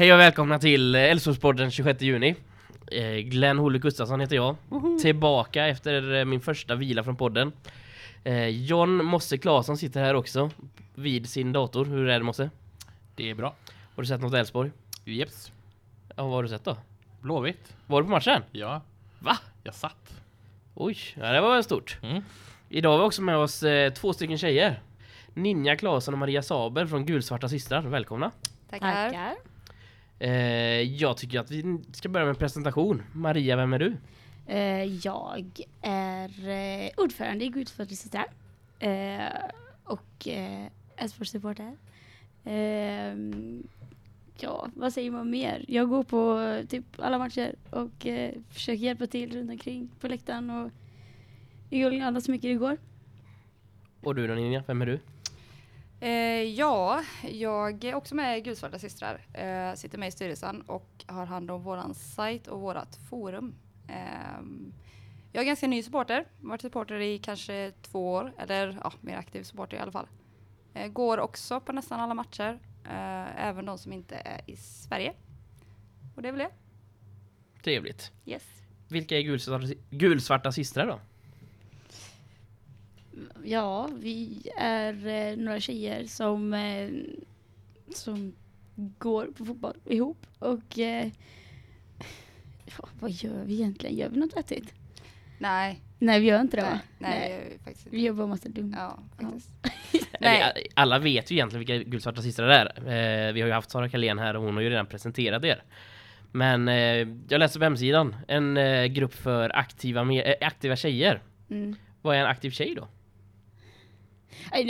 Hej och välkomna till Älvsborgspodden 26 juni. Eh, Glenn Holle Gustafsson heter jag. Tillbaka efter eh, min första vila från podden. Eh, John Mosse Claesson sitter här också vid sin dator. Hur är det Mosse? Det är bra. Har du sett något Elfsborg? Jeps. Ja, vad har du sett då? Blåvitt. Var du på matchen? Ja. Va? Jag satt. Oj, ja, det var stort. Mm. Idag har vi också med oss eh, två stycken tjejer. Ninja Claesson och Maria Saber från Gulsvarta systrar. Välkomna! Tackar. Tackar. Eh, jag tycker att vi ska börja med en presentation. Maria, vem är du? Eh, jag är eh, ordförande i eh, och Elfsborgssupporter. Ja, vad säger man mer? Jag går på typ alla matcher och försöker hjälpa till runt omkring på läktaren och jag alla så mycket det går. Och du då Ninja, vem är du? Eh, ja, jag är också med i Gulsvarta systrar. Eh, sitter med i styrelsen och har hand om våran sajt och vårat forum. Ehm, jag är ganska ny supporter. Varit supporter i kanske två år, eller ja, mer aktiv supporter i alla fall. Eh, går också på nästan alla matcher, eh, även de som inte är i Sverige. Och det är väl det. Trevligt. Yes. Vilka är gulsvarta, gulsvarta systrar då? Ja, vi är eh, några tjejer som, eh, som går på fotboll ihop och eh, ja, vad gör vi egentligen? Gör vi något vettigt? Nej, Nej, vi gör inte det nej, va? nej, ju faktiskt inte. Vi gör bara massa dumt. Ja. Nej. Vi, alla vet ju egentligen vilka gulsvarta systrar det är. Eh, vi har ju haft Sara Kalén här och hon har ju redan presenterat er. Men eh, jag läste på hemsidan en eh, grupp för aktiva, me- eh, aktiva tjejer. Mm. Vad är en aktiv tjej då?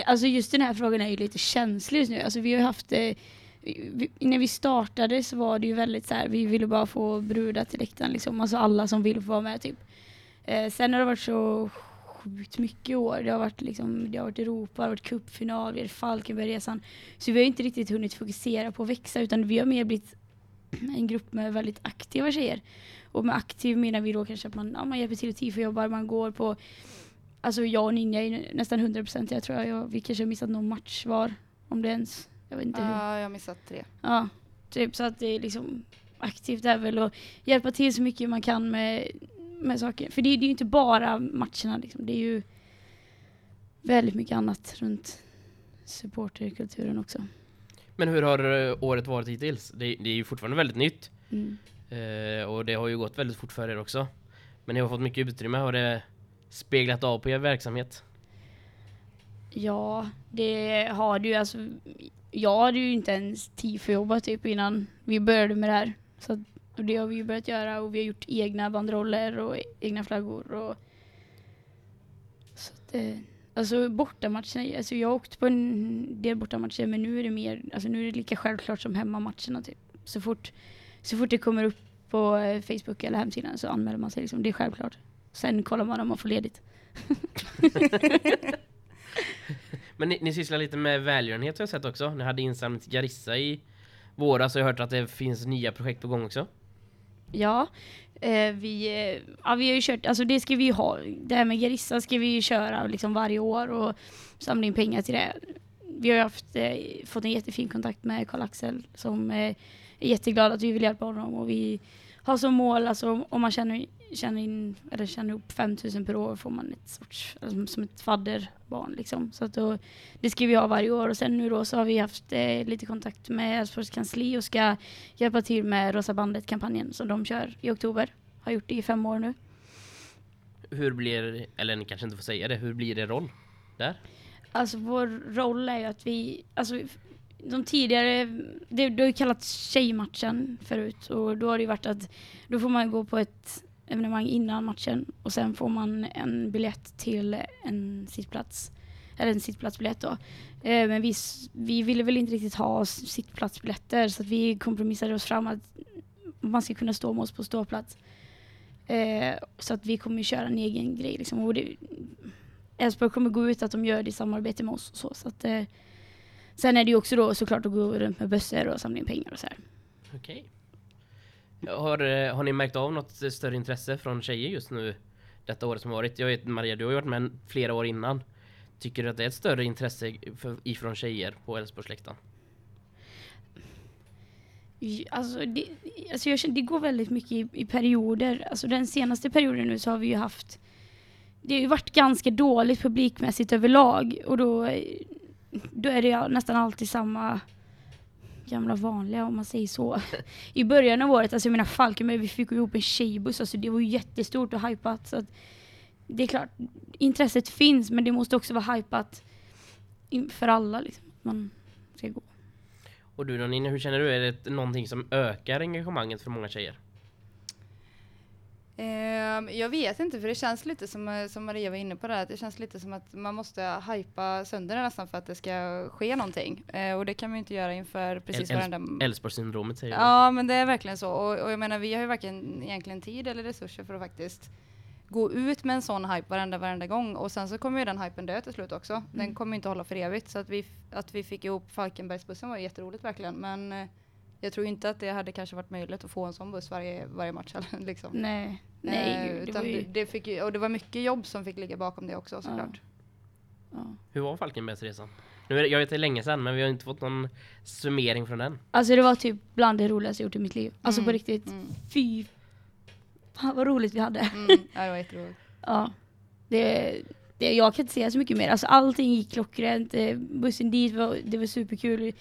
Alltså just den här frågan är ju lite känslig just nu. Alltså vi har ju haft eh, vi, när vi startade så var det ju väldigt så här, vi ville bara få brudar till läktaren liksom. Alltså alla som vill få vara med typ. Eh, sen har det varit så sjukt mycket år. Det har varit liksom, det har varit Europa, det har varit cupfinal, vi Falkenbergresan. Så vi har inte riktigt hunnit fokusera på att växa utan vi har mer blivit en grupp med väldigt aktiva tjejer. Och med aktiv menar vi då kanske att man, ja, man hjälper till och tifojobbar, man går på Alltså jag och Ninja är nästan 100% jag tror jag, jag, vi kanske har missat någon match var. Om det ens, jag vet inte hur. Ja, jag har missat tre. Ja, typ så att det är liksom aktivt är väl att hjälpa till så mycket man kan med, med saker. För det, det är ju inte bara matcherna liksom, det är ju väldigt mycket annat runt supporterkulturen också. Men hur har eh, året varit hittills? Det, det är ju fortfarande väldigt nytt. Mm. Eh, och det har ju gått väldigt fort för er också. Men ni har fått mycket utrymme. Har det speglat av på er verksamhet? Ja, det har du ju alltså. Jag hade ju inte ens tid för att jobba typ innan vi började med det här. Så att, och det har vi ju börjat göra och vi har gjort egna banderoller och egna flaggor och så att, eh, Alltså bortamatcherna, alltså jag har åkt på en del bortamatcher men nu är det mer, alltså nu är det lika självklart som hemmamatcherna typ. Så fort, så fort det kommer upp på eh, Facebook eller hemsidan så anmäler man sig liksom, det är självklart. Sen kollar man om man får ledigt. Men ni, ni sysslar lite med välgörenhet har jag sett också. Ni hade insamlat till Garissa i våras och jag har hört att det finns nya projekt på gång också. Ja, eh, vi, eh, ja, vi har ju kört, alltså det ska vi ju ha, det här med Garissa ska vi ju köra liksom varje år och samla in pengar till det. Vi har ju haft, eh, fått en jättefin kontakt med Karl-Axel som eh, är jätteglad att vi vill hjälpa honom och vi har som mål, alltså om man känner, känner in, eller känner upp 5000 per år får man ett sorts, alltså, som ett fadderbarn liksom. Så att då, det vi ha varje år och sen nu då så har vi haft eh, lite kontakt med Älvsborgs kansli och ska hjälpa till med Rosa bandet-kampanjen som de kör i oktober. Har gjort det i fem år nu. Hur blir, eller ni kanske inte får säga det, hur blir er roll där? Alltså vår roll är ju att vi, alltså de tidigare, det, det har ju kallats tjejmatchen förut och då har det ju varit att då får man gå på ett evenemang innan matchen och sen får man en biljett till en sittplats. Eller en sittplatsbiljett då. Eh, men vi, vi ville väl inte riktigt ha sittplatsbiljetter så att vi kompromissade oss fram att man ska kunna stå med oss på ståplats. Eh, så att vi kommer köra en egen grej liksom. Och det, Elfsborg kommer gå ut att de gör det i samarbete med oss och så. så att, eh, sen är det ju också då såklart att gå runt med bössor och samla in pengar och så här. Okej. Har, eh, har ni märkt av något större intresse från tjejer just nu detta året som varit? Jag vet Maria, du har varit med flera år innan. Tycker du att det är ett större intresse för, ifrån tjejer på Älvsborgsläktaren? Alltså, det, alltså jag känner, det går väldigt mycket i, i perioder. Alltså den senaste perioden nu så har vi ju haft det har ju varit ganska dåligt publikmässigt överlag och då, eh, då är det nästan alltid samma gamla vanliga om man säger så. I början av året, alltså jag menar Falkenberg, vi fick ju ihop en tjejbuss, alltså det var ju jättestort och hypat. Så att det är klart, intresset finns men det måste också vara hypat för alla liksom. Man ska gå. Och du då hur känner du? Är det någonting som ökar engagemanget för många tjejer? Ehm, jag vet inte, för det känns lite som, eh, som Maria var inne på det här, att det känns lite som att man måste hypa sönder det nästan för att det ska ske någonting. Eh, och det kan man ju inte göra inför precis Äl- varenda... Älvsborgssyndromet säger du. Ja, men det är verkligen så. Och, och jag menar, vi har ju varken egentligen tid eller resurser för att faktiskt gå ut med en sån hype varenda, varenda gång. Och sen så kommer ju den hypen dö till slut också. Den Mm. kommer ju inte hålla för evigt. Så att vi, att vi fick ihop Falkenbergsbussen var jätteroligt verkligen. Men eh, jag tror inte att det hade kanske varit möjligt att få en sån buss varje, varje match. eller Liksom. Nej, nej Eh, det utan var det, ju... det fick och det var mycket jobb som fick ligga bakom det också såklart. Ja. Hur var Falkenbergsresan? Nu är det, jag vet det är länge sedan men vi har inte fått någon summering från den. Alltså det var typ bland det roligaste jag gjort i mitt liv. Alltså på Mm, riktigt. Mm. Fy fan vad roligt vi hade. Mm. Ja, det var jätteroligt. Ja. Det, det, jag kan inte säga så mycket mer. Alltså allting gick klockrent. Eh, Bussen dit var, det var superkul.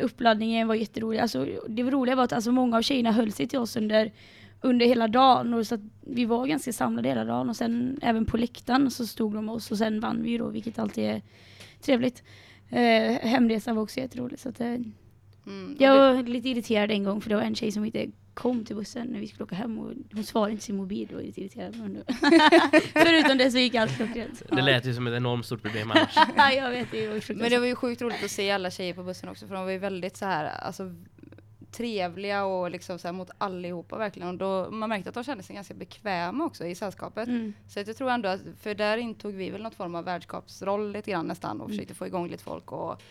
Uppladdningen var jätterolig. Alltså, det var roliga var att alltså, många av tjejerna höll sig till oss under, under hela dagen. Och så vi var ganska samlade hela dagen. Och sen även på läktaren så stod de oss. Och sen vann vi då, vilket alltid är trevligt. Eh, hemresan var också jätterolig. Så att, eh, Mm. jag Och det, var lite irriterad en gång för det var en tjej som inte kom till bussen när vi skulle åka hem och hon svarade inte sin mobil och var lite irriterad. Men Förutom det så gick allt klockrent. Det lät ju som ett enormt stort problem annars. Ja, jag vet det. var men det var ju sjukt roligt att se alla tjejer på bussen också för de var ju väldigt så här, alltså trevliga och liksom så här mot allihopa verkligen. Och då, man märkte att de kände sig ganska bekväma också i sällskapet. Mm. Så jag tror ändå att, för där intog vi väl något form av värdskapsroll lite grann nästan och Mm. försökte få igång lite folk och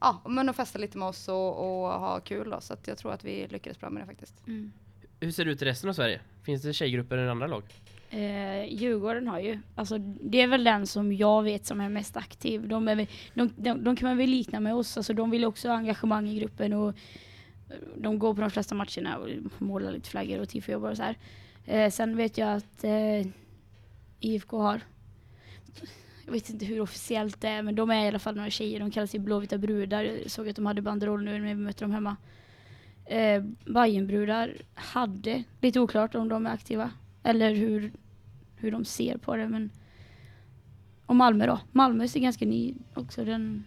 ja, men att festa lite med oss och, och ha kul då. Så att jag tror att vi lyckades bra med det faktiskt. Mm. Hur ser det ut i resten av Sverige? Finns det tjejgrupper i andra lag? Eh, Djurgården har ju, alltså det är väl den som jag vet som är mest aktiv. De, är, de, de, de kan man väl likna med oss, alltså de vill också ha engagemang i gruppen och de går på de flesta matcherna och målar lite flaggor och tifojobbar och så här. Eh, sen vet jag att eh, IFK har, jag vet inte hur officiellt det är, men de är i alla fall några tjejer, de kallar sig Blåvita brudar. Jag såg att de hade banderoll nu när vi mötte dem hemma. Eh, Bajenbrudar hade, lite oklart om de är aktiva. Eller hur, hur de ser på det. Men... Och Malmö då. Malmö är ganska ny också. Den...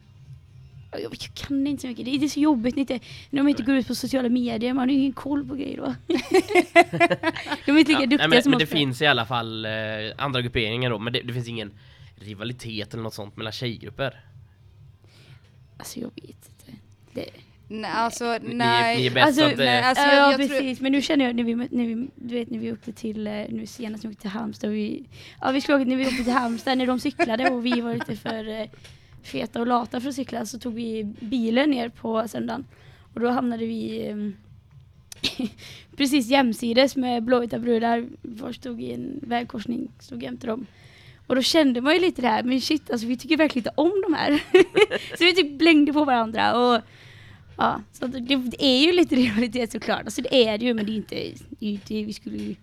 Jag, jag kan inte så mycket. Det är, så jobbigt inte, när de inte går ut på sociala medier. Man har ju ingen koll på grejer då. de är inte lika Ja, duktiga nej, men, som men det finns i alla fall eh, andra grupperingar då, men det, det finns ingen rivalitet eller något sånt mellan tjejgrupper. Alltså jag vet inte. Det... Nej, alltså Ni, nej. ni är bäst Alltså, så att, eh, nej, alltså, ja, jag, jag tror, precis. Men nu känner jag när vi, när vi, du vet när vi åkte till, eh, nu senast när vi åkte till Halmstad, vi, ja vi skulle åka, när vi åkte till Halmstad när de cyklade och vi var lite för eh, feta och lata för att cykla så tog vi bilen ner på söndagen. Och då hamnade vi eh, precis jämsides med blåvita brudar. Var stod i en vägkorsning, stod jämte dem. Och då kände man ju lite det här, men shit alltså vi tycker verkligen inte om de här. så vi typ blängde på varandra och Ja, så det, det är ju lite rivalitet såklart. Alltså det är det ju, men det är inte, det är ju inte vi skulle ju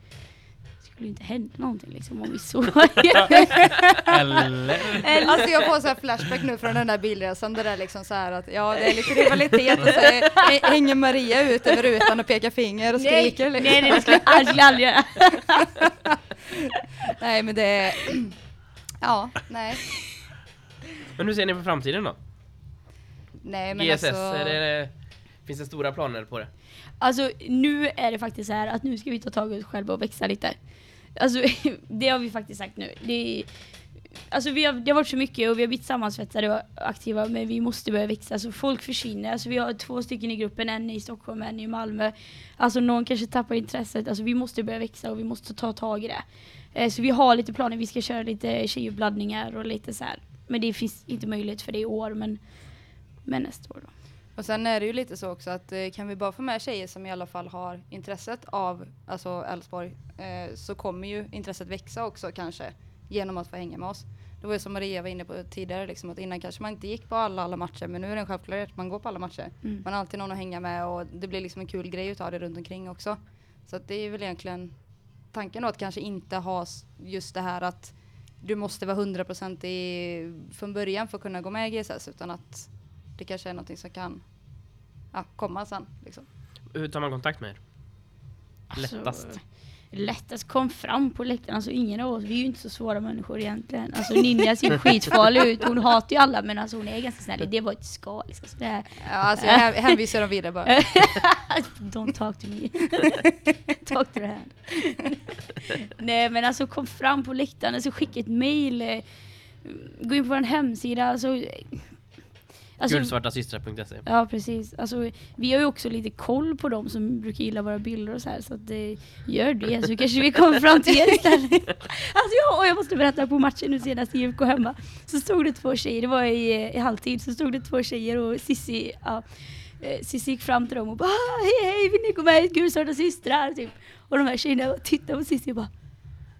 det skulle inte hända någonting liksom om vi såg. Eller? Alltså jag får så här flashback nu från den där bilresan där det är liksom så här att ja det är lite rivalitet och så är- hänger Maria ut över rutan och pekar finger och skriker liksom. nej, nej, det skulle jag aldrig, aldrig göra. Nej men det är Ja, nej. Men hur ser ni på framtiden då? Nej men GSS, alltså är det, finns det stora planer på det? Alltså nu är det faktiskt så här att nu ska vi ta tag i oss själva och växa lite. Alltså det har vi faktiskt sagt nu. Det, alltså vi har, det har varit så mycket och vi har blivit sammansvetsade och aktiva men vi måste börja växa. Alltså folk försvinner. Alltså vi har två stycken i gruppen, en i Stockholm, en i Malmö. Alltså någon kanske tappar intresset. Alltså vi måste börja växa och vi måste ta tag i det. Eh, så vi har lite planer. Vi ska köra lite tjejuppladdningar och lite så här. Men det finns inte möjlighet för det i år men, men nästa år då. Och sen är det ju lite så också att eh, kan vi bara få med tjejer som i alla fall har intresset av alltså Elfsborg eh, så kommer ju intresset växa också kanske genom att få hänga med oss. det var ju som Maria var inne på tidigare, liksom, att innan kanske man inte gick på alla, alla matcher, men nu är det en självklarhet att man går på alla matcher. Mm. Man har alltid någon att hänga med och det blir liksom en kul grej utav det runt omkring också. Så det är väl egentligen tanken då att kanske inte ha just det här att du måste vara 100% i från början för att kunna gå med i GSS utan att det kanske är någonting som kan ja, komma sen. Liksom. Hur tar man kontakt med er? Alltså, Lättast. Kom fram på läktaren. Alltså ingen av oss, vi är ju inte så svåra människor egentligen. Alltså Ninja ser skitfarlig ut. Hon hatar ju alla men alltså hon är ganska snäll. Det var ett skal. Liksom. Så det här, Ja, alltså jag hän- hänvisar dem vidare bara. Don't talk to me. talk to the hand. Nej men alltså kom fram på läktaren, alltså skicka ett mail. Gå in på vår hemsida. Alltså, alltså, Gulsvartasystrar.se Ja precis. Alltså, vi har ju också lite koll på dem som brukar gilla våra bilder och så här så att det gör det så kanske vi kommer fram till er istället. Alltså jag, och jag måste berätta på matchen nu senast i IFK hemma så stod det två tjejer, det var i, i halvtid, så stod det två tjejer och Sissi, ja, eh, Sissi gick fram till dem och bara "Ah, hej hej vill ni gå med i Gulsvarta systrar? Typ. Och de här tjejerna tittade på Sissi och bara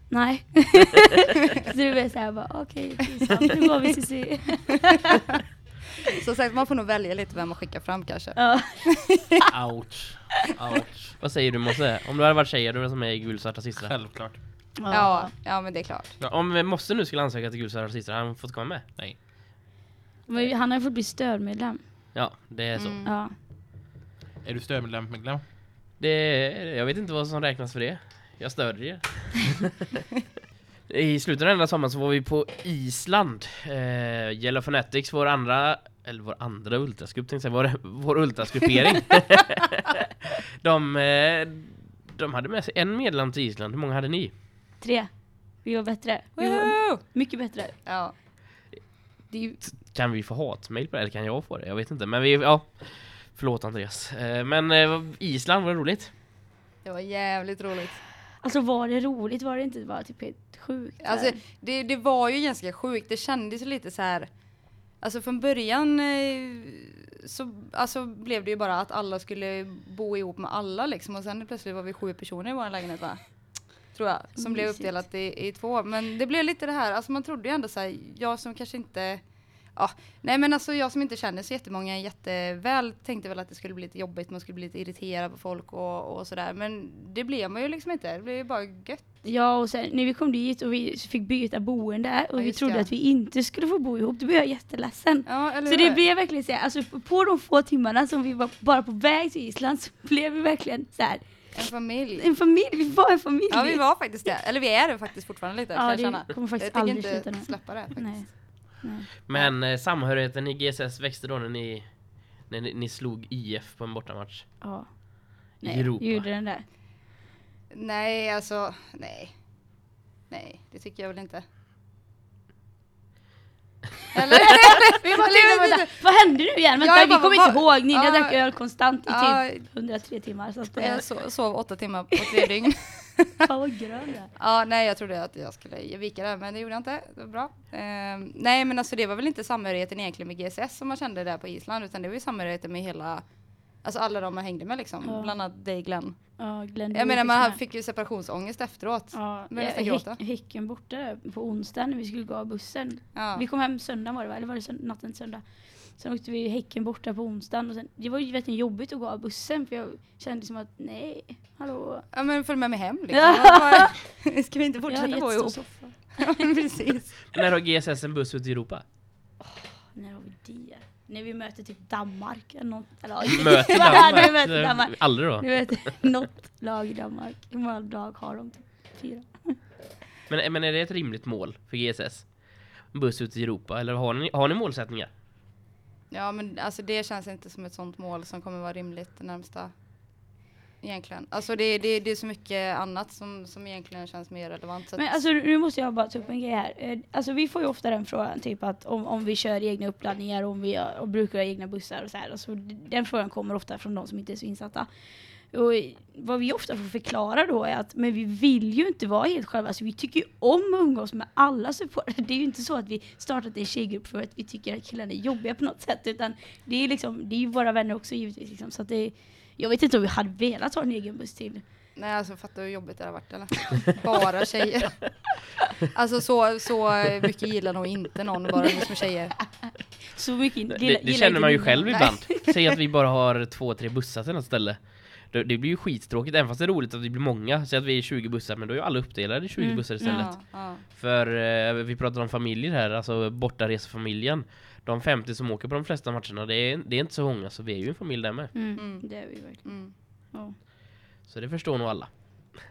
Nej. så det blev såhär bara okej, okay, nu går vi Sissi. Så sagt, man får nog välja lite vem man skickar fram kanske. Ja. Ouch. Ouch. Vad säger du Mosse? Om du hade varit tjej, hade du varit med i Gulsvarta systrar? Självklart. Ja, ja men det är klart. Om Mosse nu skulle ansöka till Gulsvarta systrar, han fått komma med? Nej. Men han har ju fått bli stödmedlem. Ja, det är så. Mm. Ja. Är du stödmedlem? Det, jag vet inte vad som räknas för det. Jag stödjer er. I slutet av den här sommaren så var vi på Island. Eh, Yellow Fanatics, vår andra, eller vår andra ultrasgrupp tänkte jag säga, vår, vår ultrasgruppering. de, eh, de hade med sig en medlem till Island. Hur många hade ni? Tre. Vi var bättre. Vi var mycket bättre. Ja. Det är ju, Kan vi få hatmail på det? Eller kan jag få det? Jag vet inte. Men vi, ja. Förlåt Andreas. Eh, men eh, Island var det roligt. Det var jävligt roligt. alltså var det roligt? Var det inte bara typ helt sjukt? Alltså, det, det var ju ganska sjukt. Det kändes lite så här. Alltså från början eh, så alltså, blev det ju bara att alla skulle bo ihop med alla liksom. Och sen plötsligt var vi sju personer i vår lägenhet va? Tror jag. Som blev Mysigt. uppdelat i, i två. Men det blev lite det här, alltså man trodde ju ändå så här, jag som kanske inte Ja, nej men alltså jag som inte känner så jättemånga jätteväl tänkte väl att det skulle bli lite jobbigt, man skulle bli lite irriterad på folk och, och sådär. Men det blev man ju liksom inte, det blev ju bara gött. Ja och sen när vi kom dit och vi fick byta boende och Ja, vi trodde det. att vi inte skulle få bo ihop, då blev jag jätteledsen. Ja, Så det blev verkligen så här, alltså på de få timmarna som vi var bara på väg till Island så blev vi verkligen så här, En familj. en familj, vi var en familj. Ja vi var faktiskt det. Eller vi är det faktiskt fortfarande lite Ja, kan jag känna. Jag faktiskt tänker inte släppa det faktiskt. Nej. Men eh, samhörigheten i GSS växte då när ni, när ni, ni slog IF på en bortamatch Ja. i Nej, Europa. gjorde den där. Nej alltså, nej. Nej, det tycker jag väl inte. Eller? Vi bara tänkte, vänta, vad hände nu igen? Vänta, Ja, jag vi bara, kommer inte ihåg. Ninja Ja. drack öl konstant i Ja. typ 103 timmar. Så att, Jag eh, so- sov åtta timmar på tre dygn. fan vad grön. Ja, nej jag trodde att jag skulle vika det, men det gjorde jag inte. Det var bra. Ehm, nej men alltså det var väl inte samhörigheten egentligen med GSS som man kände där på Island, utan det var ju samhörigheten med hela, alltså alla de man hängde med liksom. Ja. Bland annat dig Glenn. Ja, Glenn Jag menar man fick ju separationsångest efteråt. Ja, nästan eh, häcken borta där på onsdagen när vi skulle gå av bussen. Ja. Vi kom hem söndag var det va? Eller var det natten till söndag? Sen åkte vi häcken borta på onsdagen och sen, det var ju verkligen jobbigt att gå av bussen för jag kände som att nej, hallå. Ja men följ med mig hem liksom. Ja. Bara, Ska vi inte fortsätta jättestor ihop? soffa. Ja precis. När har GSS en buss ut i Europa? När har vi det? När vi möter typ Danmark eller något. Eller, Möter Ja, när vi Danmark? möter Danmark. Aldrig då? Du vet, något lag i Danmark. Hur många lag har de? Typ fyra. Men, men är det ett rimligt mål för GSS? En buss ut i Europa? Eller har ni, har ni målsättningar? Ja men alltså det känns inte som ett sånt mål som kommer vara rimligt det närmsta. Egentligen. Alltså det, det, det är så mycket annat som, som egentligen känns mer relevant. Men alltså nu måste jag bara ta upp en grej här. Eh, Alltså vi får ju ofta den frågan, typ att om, om vi kör egna uppladdningar om vi gör- och brukar egna bussar och så här. Alltså, den frågan kommer ofta från de som inte är så insatta. Och vad vi ofta får förklara då är att men vi vill ju inte vara helt själva. Alltså, vi tycker ju om att umgås med alla supportrar. Det är ju inte så att vi startat en tjejgrupp för att vi tycker att killarna är jobbiga på något sätt. Utan det är, liksom, det är ju våra vänner också givetvis. Liksom. Så att det, jag vet inte om vi hade velat ha en egen buss till. nej alltså fattar du hur jobbigt det har varit eller? Bara tjejer. Alltså så, så mycket gillar nog inte någon bara med tjejer. Så mycket Det, gillar- det gillar känner man ju själv det. ibland. Säg att vi bara har två, tre bussar till något ställe. Det, det blir ju skittråkigt, även fast det är roligt att vi blir många. Säg att vi är 20 bussar, men då är ju alla uppdelade i 20 Mm, bussar istället. Ja, ja. För eh, vi pratar om familjer här, alltså bortaresefamiljen. De 50 som åker på de flesta matcherna, det är, det är inte så många, så vi är ju en familj där med. Mm, Mm. det är vi verkligen. Mm. Ja. Så det förstår nog alla.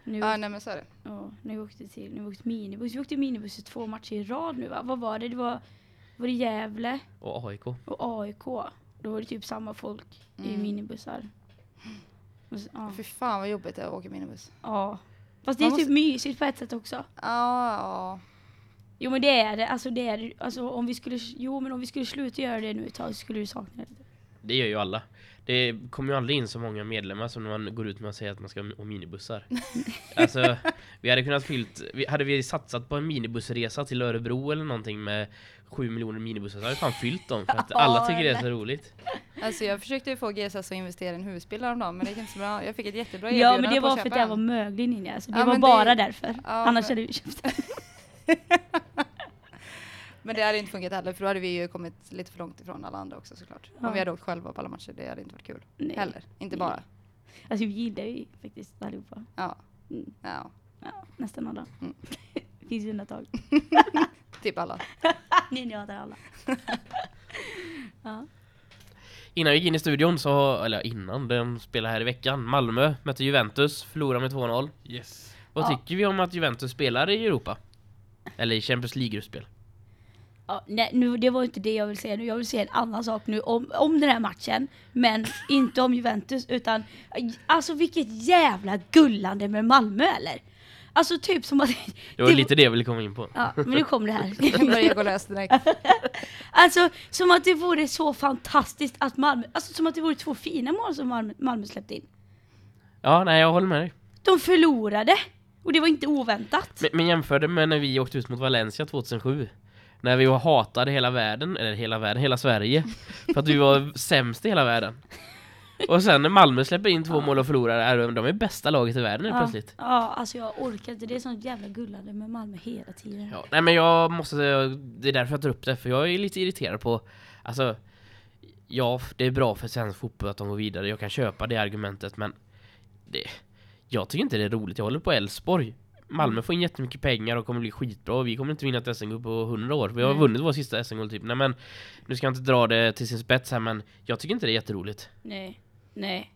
Nu, Ja, nej men så är det. ja, nu åkte till, nu åkte minibuss. Vi åkte minibuss i två matcher i rad nu va? Vad var det? Det var, var det Gävle Och AIK. och AIK. Då var det typ samma folk i Mm. minibussar. Ja. Fy fan vad jobbigt det är att åka minibuss. ja. Fast det är Man typ måste- mysigt på ett sätt också. Ja, ja. Jo men det är det. Alltså det är det. Alltså om vi skulle, jo men om vi skulle sluta göra det nu ett tag så skulle du sakna det. Det gör ju alla. Det kommer ju aldrig in så många medlemmar som när man går ut med att säga att man ska ha minibussar. alltså, vi hade kunnat fyllt, hade vi satsat på en minibussresa till Örebro eller någonting med 7 miljoner minibussar så hade fan fyllt dem för att alla tycker det är så roligt. Alltså jag försökte ju få GSS att investera i en husbil häromdagen men det gick inte så bra. Jag fick ett jättebra Ja erbjudande men det var för att jag var möglig Ninja. Alltså, det Ja, var men det- bara därför. Ja, Annars men- hade vi köpt den. Men det hade inte funkat heller för då hade vi ju kommit lite för långt ifrån alla andra också såklart. Ja. Om vi hade åkt själva på alla matcher, det hade inte varit kul. Nej. Heller. Inte Nej. bara. Alltså vi gillar ju faktiskt allihopa. Ja. Mm. ja. Ja, nästan alla. Mm. Finns ju undantag. Typ alla. Ninja hatar alla. ja. Innan vi gick in i studion så, eller innan, den spelade här i veckan. Malmö mötte Juventus, förlorade med 2-0. Yes. Vad Ja. tycker vi om att Juventus spelar i Europa? Eller i Champions League-gruppspel? Ja, nej, nu, det var inte det jag vill säga nu. Jag vill säga en annan sak nu om, om den här matchen. Men inte om Juventus utan alltså vilket jävla gullande med Malmö eller? Alltså typ som att... Det var lite det jag ville komma in på. Ja, men nu kom det här. Jag börjar gå lös direkt. Alltså som att det vore så fantastiskt att Malmö, alltså som att det vore två fina mål som Malmö, Malmö släppte in. Ja, nej jag håller med dig. De förlorade! Och det var inte oväntat. Men, men jämför det med när vi åkte ut mot Valencia 2007. När vi var hatade hela världen, eller hela världen, hela Sverige. För att vi var sämst i hela världen. Och sen när Malmö släpper in två mål och förlorar, är de, de är bästa laget i världen Ja, plötsligt. ja, alltså jag orkar inte. Det är sånt jävla gullande med Malmö hela tiden. Ja, nej men jag måste det är därför jag tar upp det, för jag är lite irriterad på, alltså, ja, det är bra för svensk fotboll att de går vidare, jag kan köpa det argumentet, men det, jag tycker inte det är roligt, jag håller på Elfsborg. Malmö får in jättemycket pengar och kommer bli skitbra och vi kommer inte vinna ett SM-guld på 100 år. Vi har Nej. vunnit vår sista SM-guld typ. Nej men, nu ska jag inte dra det till sin spets här men jag tycker inte det är jätteroligt. Nej, nej.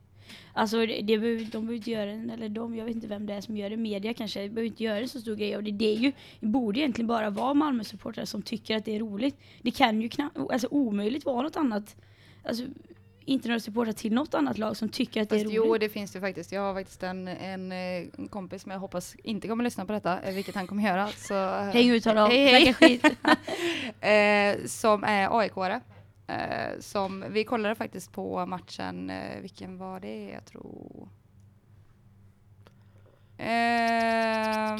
Alltså det, det behöver, de behöver inte göra en, eller de, jag vet inte vem det är som gör det, media kanske, behöver inte göra en så stor grej av det. Det är ju, det borde egentligen bara vara Malmö-supportrar som tycker att det är roligt. Det kan ju knappt, alltså omöjligt vara något annat, alltså inte några supportrar till något annat lag som tycker att det är Fast roligt. jo, det finns det faktiskt. Jag har faktiskt en, en, eh, en kompis som jag hoppas inte kommer lyssna på detta, eh, vilket han kommer göra. Så, Häng ut honom, Hej, hej. skit. eh, som är AIK-are. Eh, som, vi kollade faktiskt på matchen, eh, vilken var det? Jag tror... Eh,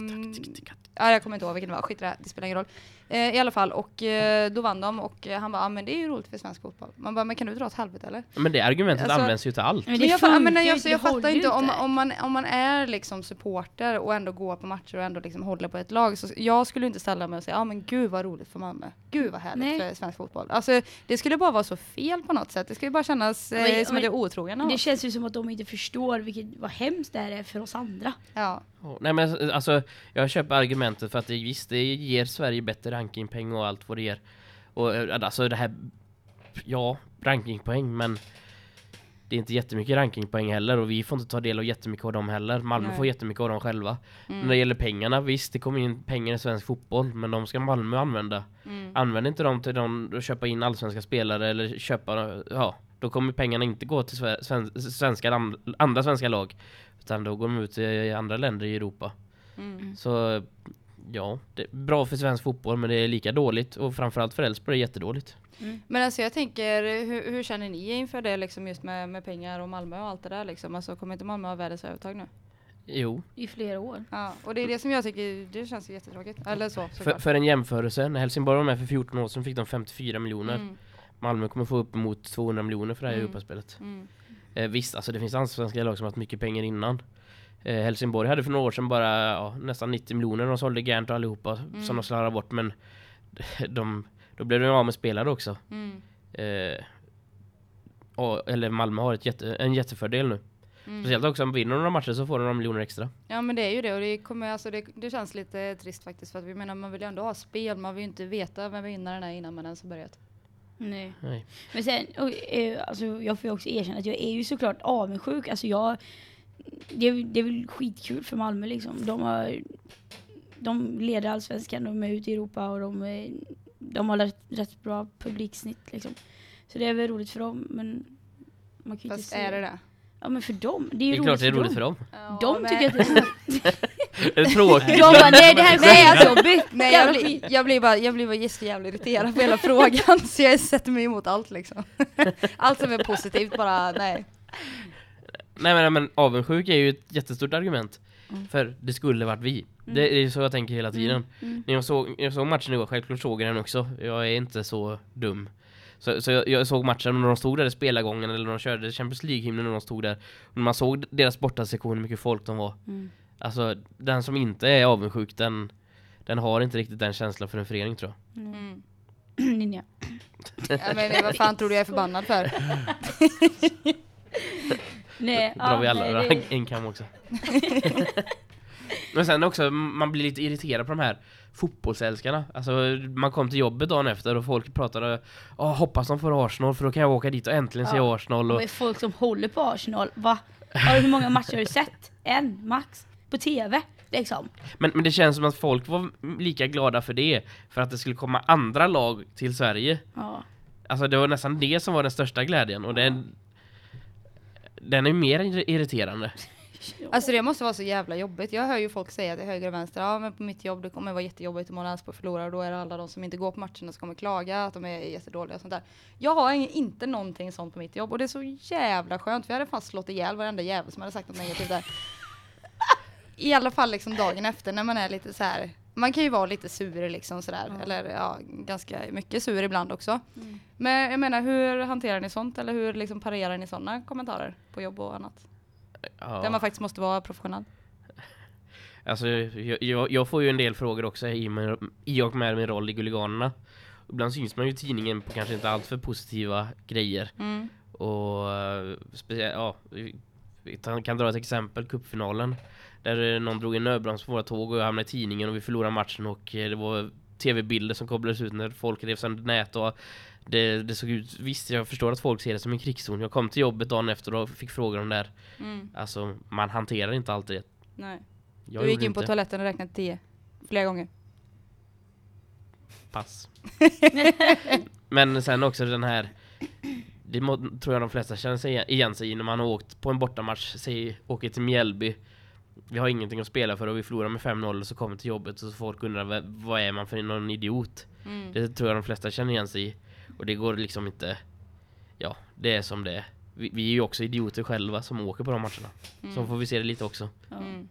ja, jag kommer inte ihåg vilken det var, skit det, det spelar ingen roll. Eh, I alla fall, och eh, då vann de och eh, han bara, ah, men det är ju roligt för svensk fotboll. Man bara, men kan du dra åt helvete eller? Men det argumentet Alltså- används ju till allt. Men Men jag, funkar men jag, inte, jag det fattar inte om, om, man, om man är liksom supporter och ändå går på matcher och ändå liksom håller på ett lag. Så jag skulle inte ställa mig och säga, ja ah, men gud vad roligt för Malmö. Gud vad härligt Nej. för svensk fotboll. Alltså det skulle bara vara så fel på något sätt. Det skulle bara kännas eh, Men- som men- att jag är otrogen. Det oss. känns ju som att de inte förstår vilket, vad hemskt det här är för oss andra. Ja. Ja, Nej men alltså, jag köper argumentet för att det, visst, det ger Sverige bättre rankingpoäng och allt vad det ger. Och eh, alltså det här, ja, rankingpoäng, men det är inte jättemycket rankingpoäng heller och vi får inte ta del av jättemycket av dem heller. Malmö Nej. får jättemycket av dem själva. Mm. När det gäller pengarna, visst det kommer in pengar i svensk fotboll, men de ska Malmö använda. Mm. Använd inte dem till att köpa in allsvenska spelare eller köpa, ja, då kommer pengarna inte gå till sve- sven, svenska, and- andra svenska lag. Utan då går de ut till andra länder i Europa. Mm. Så ja, det är bra för svensk fotboll men det är lika dåligt och framförallt för Elfsborg är det jättedåligt. Men alltså jag tänker, hur, hur känner ni inför det liksom just med, med pengar och Malmö och allt det där liksom? Alltså kommer inte Malmö ha världens övertag nu? Jo, I flera år. Ja, och det är det som jag tycker, det känns jättetråkigt. Eller så, för, för en jämförelse, när Helsingborg var med för 14 år sedan fick de 54 miljoner. Mm, Malmö kommer få upp mot 200 miljoner för det här Mm. Europaspelet. mm, Eh, visst, alltså det finns allsvenska lag som har haft mycket pengar innan. Eh, Helsingborg hade för några år sedan bara ja, nästan 90 miljoner. De sålde Gant och allihopa som de slarvade bort. Men de, då blev de av med spelare också. Mm. Eh, och, eller Malmö har ett jätte, en jättefördel nu. Mm. Speciellt också om de vinner några matcher så får de några miljoner extra. Ja men det är ju det och det, kommer, alltså, det, det känns lite trist faktiskt för att vi menar man vill ju ändå ha spel, man vill ju inte veta vem vinnaren är innan man ens har börjat. Nej. Nej. Men sen, och, eh, alltså, jag får ju också erkänna att jag är ju såklart avundsjuk. Alltså jag, det, är- det är väl skitkul för Malmö liksom. De, har, de leder allsvenskan, de är ute i Europa och de, är, de har rätt, rätt bra publiksnitt liksom. Så det är väl roligt för dem, men man kan ju inte Fast se är det det? Ja men för dem, det är Det ju är roligt klart det är för roligt dem. för dem. Ja, De men- tycker att det är roligt. Det är tråkigt. De bara, nej det här är skitjobbigt. Nej, jag, blir, jag blir bara, jag blir bara jävla irriterad på hela frågan så jag sätter mig emot allt liksom. Allt som är positivt bara, nej. Nej men, men avundsjuk är ju ett jättestort argument. Mm. För det skulle varit vi. Det, det är så jag tänker hela tiden. Mm. När jag såg, jag såg matchen igår, självklart såg jag den också. Jag är inte så dum. Så, så jag, jag såg matchen när de stod där i spelargången eller när de körde Champions League-hymnen när de stod där. Och när man såg deras bortasektion, hur mycket folk de var. Mm. Alltså, den som inte är avundsjuk, den, den har inte riktigt den känslan för en förening tror jag. Mm. Ninja. Ja, men vad fan tror du jag är förbannad för? Nej, Drar vi ja, alla nej, det- en kam också. Men sen också, man blir lite irriterad på de här fotbollsälskarna. Alltså, man kom till jobbet dagen efter och folk pratade Åh, hoppas de får Arsenal för då kan jag åka dit och äntligen se Ja. Arsenal. Och, Och folk som håller på Arsenal, va? Har hur många matcher har du sett? En, max? På TV, liksom. men, men det känns som att folk var lika glada för det. För att det skulle komma andra lag till Sverige. Ja. Alltså det var nästan det som var den största glädjen. Och den, den är mer ir- irriterande. Alltså det måste vara så jävla jobbigt. Jag hör ju folk säga till höger och vänster, ja men på mitt jobb det kommer vara jättejobbigt om Elfsborg förlorar och då är det alla de som inte går på matcherna som kommer klaga att de är jättedåliga och sånt där. Jag har ingen, inte någonting sånt på mitt jobb och det är så jävla skönt för jag hade fast slått ihjäl varenda jävel som hade sagt något negativt där. I alla fall liksom dagen efter när man är lite så här. Man kan ju vara lite sur liksom sådär, Ja. eller ja, ganska mycket sur ibland också. Mm. Men jag menar, hur hanterar ni sånt? Eller hur liksom parerar ni sådana kommentarer på jobb och annat? Ja. Där man faktiskt måste vara professionell. Alltså, jag, jag, jag får ju en del frågor också i, med, i och med min roll i Guliganerna. Ibland syns man ju i tidningen på kanske inte allt för positiva grejer. Mm. Och speciellt, ja, vi kan dra ett exempel, cupfinalen. Där eh, någon drog en nödbroms på våra tåg och jag hamnade i tidningen och vi förlorade matchen och eh, det var tv-bilder som kopplades ut när folk rev sönder nät och det, det såg ut, visst jag förstår att folk ser det som en krigszon. Jag kom till jobbet dagen efter och fick frågor om det här. Mm. Alltså, man hanterar inte alltid det. Nej. Jag du gick in på inte. toaletten och räknade tio. Flera gånger. Pass. Men sen också den här Det må, tror jag de flesta känner sig igen sig i när man har åkt på en bortamatch Säg, åker till Mjällby Vi har ingenting att spela för och vi förlorar med 5-0 och så kommer till jobbet och så folk undrar vad, vad är man för någon idiot Mm. Det tror jag de flesta känner igen sig i Och det går liksom inte Ja, det är som det är vi, vi är ju också idioter själva som åker på de matcherna Så får vi se det lite också. Mm.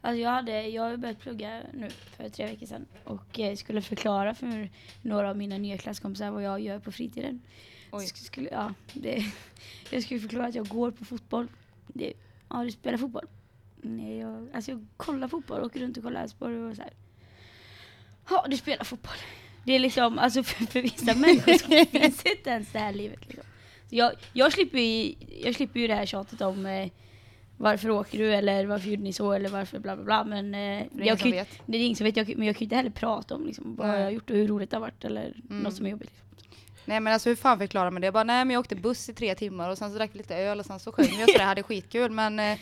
Alltså jag, hade, jag har börjat plugga nu för tre veckor sedan och eh, skulle förklara för några av mina nya klasskompisar vad jag gör på fritiden. Oj. Sk- Skulle, ja, det, jag skulle förklara att jag går på fotboll. Det, ja, du spelar fotboll? Nej, jag, alltså jag kollar fotboll, åker runt och kollar Elfsborg och så här. Ja, du spelar fotboll. Det är liksom, alltså för, för vissa människor så finns inte ens det här livet. Liksom. Jag, jag, slipper ju, jag slipper ju det här tjatet om eh, varför åker du eller varför gjorde ni så eller varför bla bla bla. Men eh, Det är jag kan, det är ingen som vet, jag, men jag kan ju inte heller prata om liksom, vad jag har gjort och hur roligt det har varit eller Mm. något som är jobbigt. Liksom. Nej men alltså hur fan förklarar man det? Jag bara nej men jag åkte buss i tre timmar och sen så drack vi lite öl och sen så sjöng vi och sådär, hade skitkul men eh,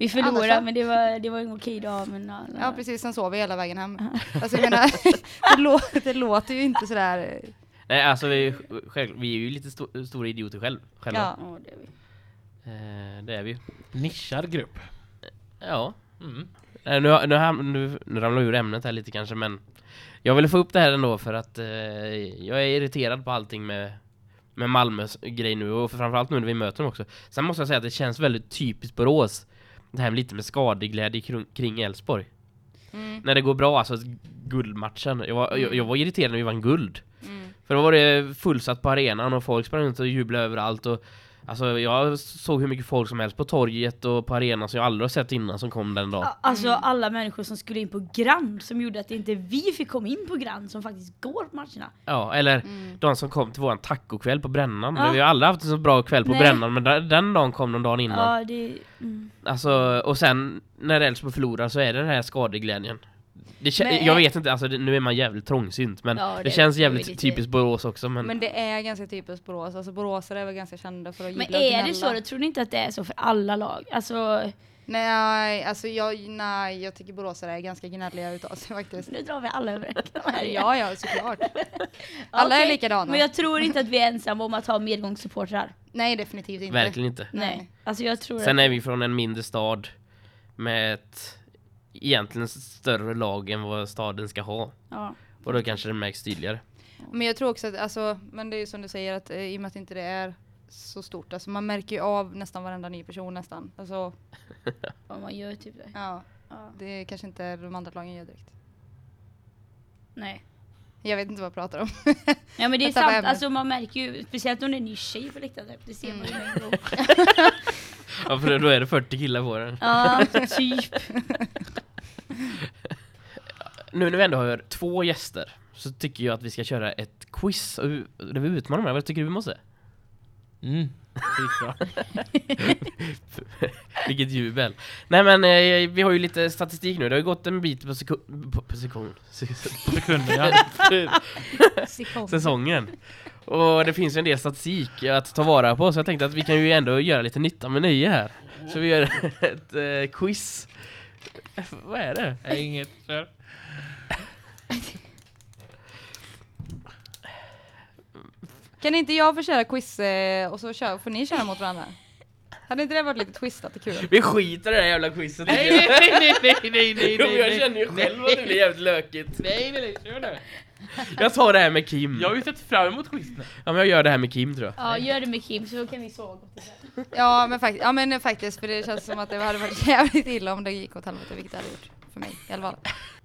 Vi Annars förlorade så- men det var, det var en okej dag. Men, ja, ja precis, sen sov vi hela vägen hem. Alltså jag menar, det, lå- det låter ju inte sådär, Nej alltså vi, själv, vi är ju lite sto, stora idioter själv, själva ja. Det är vi. eh, Det är vi Nischad grupp. Ja Mm. Eh, Nu, nu, nu, nu ramlar vi ur ämnet här lite kanske men Jag ville få upp det här ändå för att eh, jag är irriterad på allting med med Malmös grej nu och framförallt nu när vi möter dem också. Sen måste jag säga att det känns väldigt typiskt Borås. Det här med lite med skadeglädje kring- kring Elfsborg. Mm, När det går bra, alltså guldmatchen. Jag var, jag, jag var irriterad när vi vann guld. mm, För då var det fullsatt på arenan och folk sprang runt och jublade överallt och Alltså jag såg hur mycket folk som helst på torget och på arenan som jag aldrig har sett innan som kom den dagen. Alltså alla människor som skulle in på Grand som gjorde att inte vi fick komma in på Grand som faktiskt går på matcherna. Ja, eller Mm. de som kom till våran tacokväll på Brännan. Ja. Vi har aldrig haft en så bra kväll på Nej. Brännan men den, den dagen kom de dagen innan. Ja, det... Mm. Alltså, och sen när Elfsborg förlorar så är det den här skadeglädjen. Det Men- jag vet inte, alltså det, nu är man jävligt trångsynt men Ja, det, det- känns det är jävligt lite- typiskt Borås också men, Men det är ganska typiskt Borås. Alltså Boråsare är väl ganska kända för att Men är det så? Jag tror ni inte att det är så för alla lag? Alltså, Nej, alltså jag, nej, jag tycker Boråsare är ganska gnälliga utav sig faktiskt. nu drar vi alla över. Ja, ja, såklart. Alla är Okej, likadana. Men jag tror inte att vi är ensamma om att ha medgångssupportrar. Nej, definitivt inte. verkligen inte. Nej. Nej. Alltså jag tror Sen att... är vi från en mindre stad med ett egentligen större lag än vad staden ska ha. Ja. Och då kanske det märks tydligare. Men jag tror också att, alltså, men det är ju som du säger att eh, i och med att inte det är så stort, alltså man märker ju av nästan varenda ny person nästan. Alltså, Vad man gör typ det. ja, Ja. det kanske inte de andra lagen gör direkt. Nej. Jag vet inte vad jag pratar om. Ja men det är sant, alltså man märker ju, speciellt om det är en ny tjej på läktaren, det ser man ju gång. Ja, för då är det 40 killar på den. Ja, typ. Nu när vi ändå har två gäster så tycker jag att vi ska köra ett quiz och där vi utmanar dem. Vad tycker du vi måste? Mm. Vilket jubel. Nej men eh, vi har ju lite statistik nu. Det har ju gått en bit på, seko- på, på sekund. Sekunder ja. säsongen. Och det finns ju en del statistik att ta vara på så jag tänkte att vi kan ju ändå göra lite nytta med nöje här. Så vi gör ett eh, quiz. Vad är det? Nej, Inget. Kör. Kan inte jag få köra quiz eh, och så kör, får ni köra mot varandra? Hade inte det varit lite twistat och kul? Vi skiter i det här jävla quizet. Nej, nej, nej, nej, nej, nej, nej, Jo, men jag nej. känner ju själv att det blir jävligt lökigt. Nej, nej, nej, kör nu. Jag tar det här med Kim. Jag har ju sett fram emot quizen. Ja men jag gör det här med Kim tror jag. Ja, gör det med Kim så kan vi sova gott ikväll. Ja men, faktiskt, ja men faktiskt, för det känns som att det hade varit jävligt illa om det gick åt helvete, vilket det hade gjort för mig i alla fall.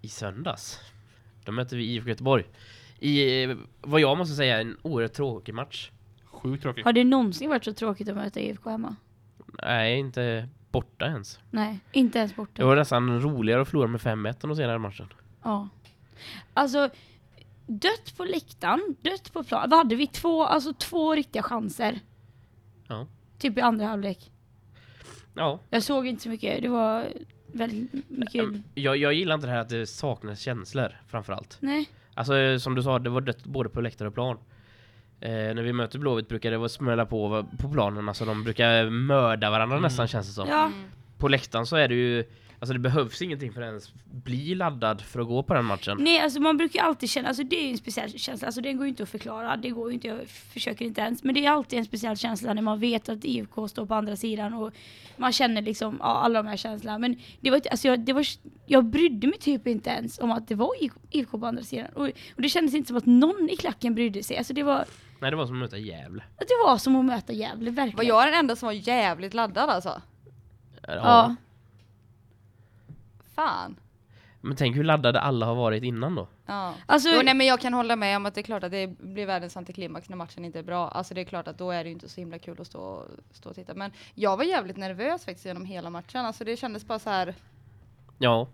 I söndags. Då möter vi IFK Göteborg. I vad jag måste säga en oerhört tråkig match. Sjukt tråkigt. Har det någonsin varit så tråkigt att möta IFK hemma? Nej, inte borta ens. Nej, inte ens borta. Det var nästan roligare att förlora med 5-1 än att se den här matchen. Ja. Alltså, dött på läktaren, dött på plan. Vad hade vi? Två, alltså två riktiga chanser. Ja. Typ i andra halvlek. Ja, Jag såg inte så mycket, det var väldigt mycket... jag, jag gillar inte det här att det saknas känslor framförallt. Nej. Alltså som du sa, det var dött både på läktare och plan. Eh, när vi möter Blåvitt brukar det vara smälla på på planen, alltså de brukar mörda varandra Mm. nästan känns det som. Ja. Mm. På läktaren så är det ju, alltså det behövs ingenting för att ens bli laddad för att gå på den matchen. Nej, alltså man brukar ju alltid känna, alltså det är ju en speciell känsla, alltså den går ju inte att förklara, det går ju inte, jag försöker inte ens, men det är alltid en speciell känsla när man vet att IFK står på andra sidan och man känner liksom, ja, alla de här känslorna, men det var alltså jag, det var, jag brydde mig typ inte ens om att det var IFK på andra sidan, och, och det kändes inte som att någon i klacken brydde sig, alltså det var, Nej, det var som att möta Gävle. det var som att möta Gävle, verkligen. Var jag den enda som var jävligt laddad alltså? Ja. Ja. Fan. Men tänk hur laddade alla har varit innan då. Ja. Alltså, Jo, nej men jag kan hålla med om att det är klart att det blir världens antiklimax när matchen inte är bra. Alltså det är klart att då är det ju inte så himla kul att stå, stå och titta. Men jag var jävligt nervös faktiskt genom hela matchen. Alltså det kändes bara så här. Ja,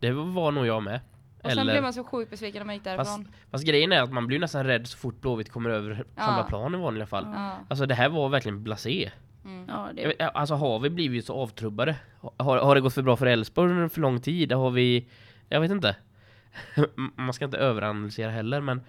det var nog jag med. Och sen Eller- blev man så sjukt besviken när man gick därifrån. Fast grejen är att man blir nästan rädd så fort Blåvitt kommer över Ja. själva plan i vanliga fall. Ja. Alltså det här var verkligen blasé. Mm. ja, det, Alltså har vi blivit så avtrubbade? Har, har det gått för bra för Elfsborg under för lång tid? Har vi... Jag vet inte. Man ska inte överanalysera heller men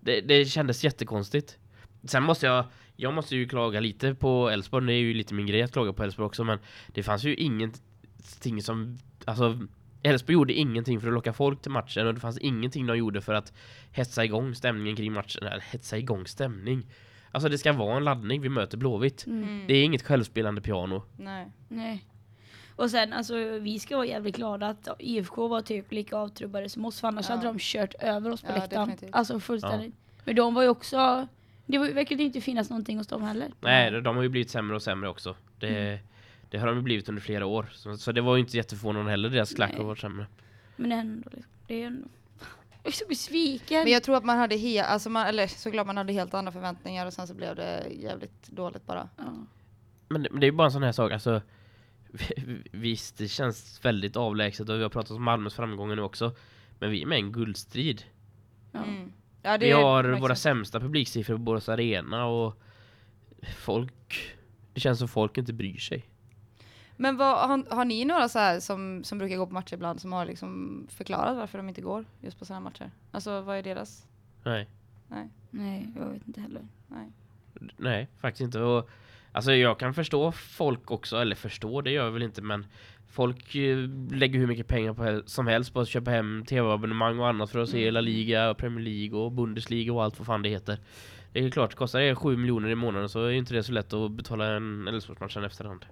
det, det kändes jättekonstigt. Sen måste jag... Jag måste ju klaga lite på Elfsborg. Det är ju lite min grej att klaga på Elfsborg också men det fanns ju ingenting som... Alltså Elfsborg gjorde ingenting för att locka folk till matchen och det fanns ingenting de gjorde för att hetsa igång stämningen kring matchen. Eller hetsa igång stämning. Alltså det ska vara en laddning, vi möter Blåvitt. Mm. Det är inget självspelande piano. Nej. nej. Och sen, alltså vi ska vara jävligt glada att IFK var typ lika avtrubbade som oss, för annars Ja. hade de kört över oss på Ja, läktaren. definitivt. Alltså fullständigt. Men de var ju också, det var, verkade inte finnas någonting hos dem heller. Nej, de har ju blivit sämre och sämre också. Det, det har de ju blivit under flera år. Så, så det var ju inte jätteförvånande heller, deras klack har varit sämre. Men ändå, liksom, det är ändå... är så besviken. Men jag tror att man hade he- alltså man, eller såklart man hade helt andra förväntningar och sen så blev det jävligt dåligt bara. ja. Men, det- men det är ju bara en sån här sak, alltså Visst, det känns väldigt avlägset och vi har pratat om Malmös framgångar nu också Men vi är med i en guldstrid Ja. Mm. Ja, det Vi har våra sämsta publiksiffror på Borås Arena och Folk Det känns som folk inte bryr sig Men vad, har, har ni några så här som, som brukar gå på matcher ibland som har liksom förklarat varför de inte går just på sådana matcher? Alltså vad är deras? Nej, Nej, jag vet inte heller. Nej. nej faktiskt inte och, Alltså jag kan förstå folk också, eller förstå det gör jag väl inte men Folk eh, lägger hur mycket pengar på, som helst på att köpa hem tv-abonnemang och annat för att se La Liga, Premier League och Bundesliga och allt vad fan det heter. Det är klart, kostar det 7 miljoner i månaden så är inte det så lätt att betala en Elfsborgsmatch sen efterhand.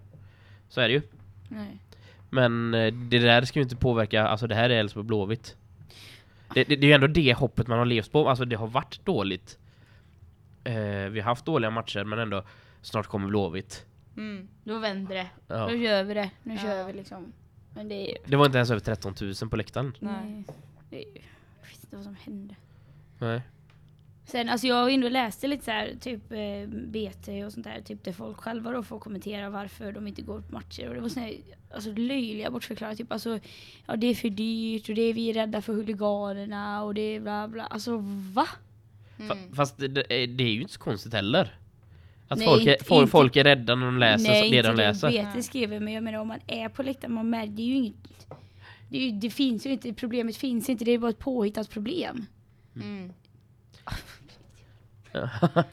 Så är det ju. Nej. Men eh, det där ska ju inte påverka, alltså det här är Elfsborg Blåvitt. Det, det, det är ju ändå det hoppet man har levt på, alltså det har varit dåligt. Eh, vi har haft dåliga matcher men ändå snart kommer Blåvitt. Mm. Då vänder det. Ja. Då kör vi det. Nu Ja. kör vi liksom. Men det är ju... Det var inte ens över 13 000 på läktaren. Nej. Nej. Det är ju... Jag vet inte vad som hände. Nej. Sen, alltså jag och läste lite så här, typ eh, BT och sånt där, typ där folk själva då får kommentera varför de inte går på matcher. Och det var såna här, alltså löjliga bortförklaringar, typ alltså, ja det är för dyrt och det är vi är rädda för huliganerna och det är bla bla. Alltså va? Mm. Fa- Fast det, det, är- det är ju inte så konstigt heller. Att Nej, folk, är, inte- folk, inte- folk är rädda när de läser Nej, det inte de läser. BT skriver, men jag menar om man är på läktaren, man märker, det är ju inget, det, är ju, det finns ju inte, problemet finns inte, det är bara ett påhittat problem. Mm.